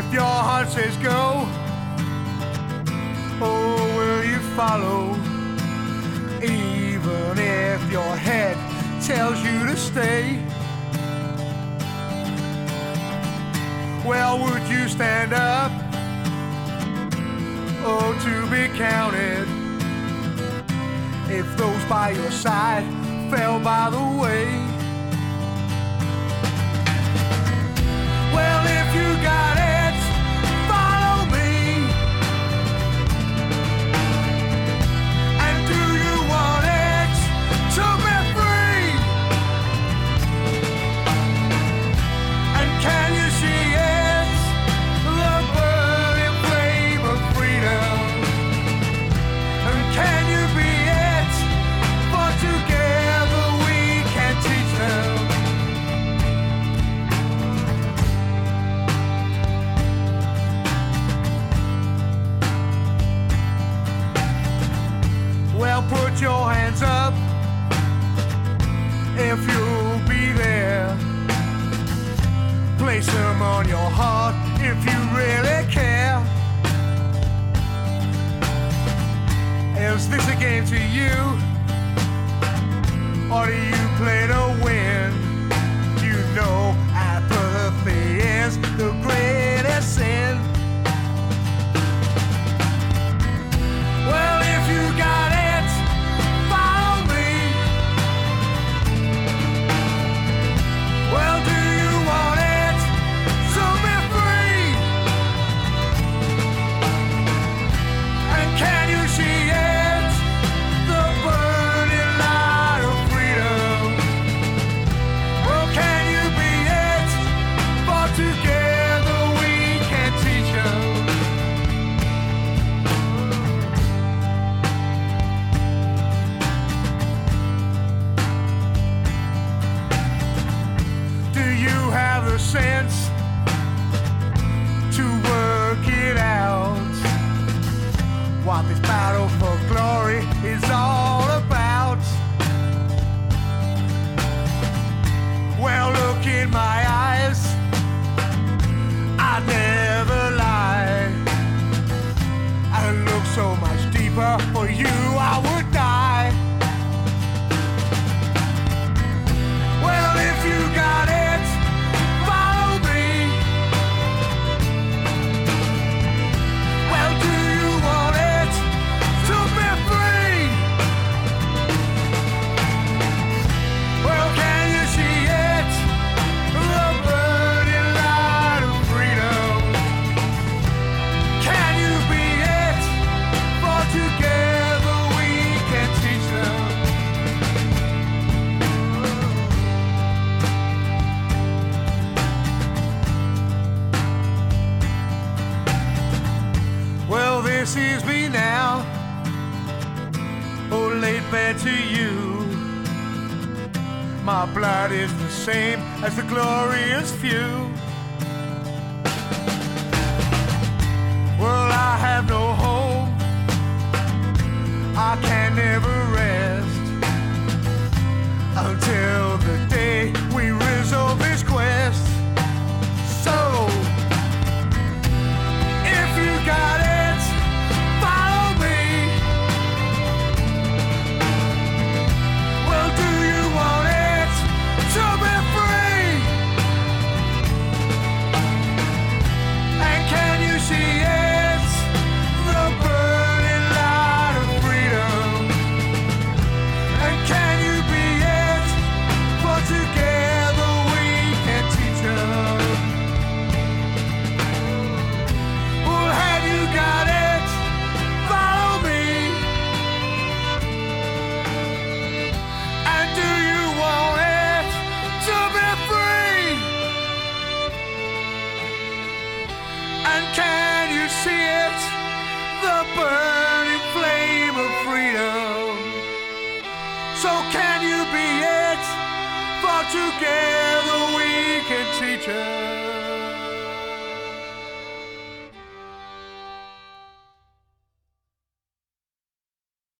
If your heart says go, oh, will you follow? Even if your head tells you to stay. Well, would you stand up? Oh, to be counted. If those by your side fell by the way. on your heart if you really care. Is this a game to you? have the sense to work it out. What this battle for glory is all. This is me now. Oh, laid bare to you. My blood is the same as the glorious few. Well, I have no home. I can never rest until the together we can teach us.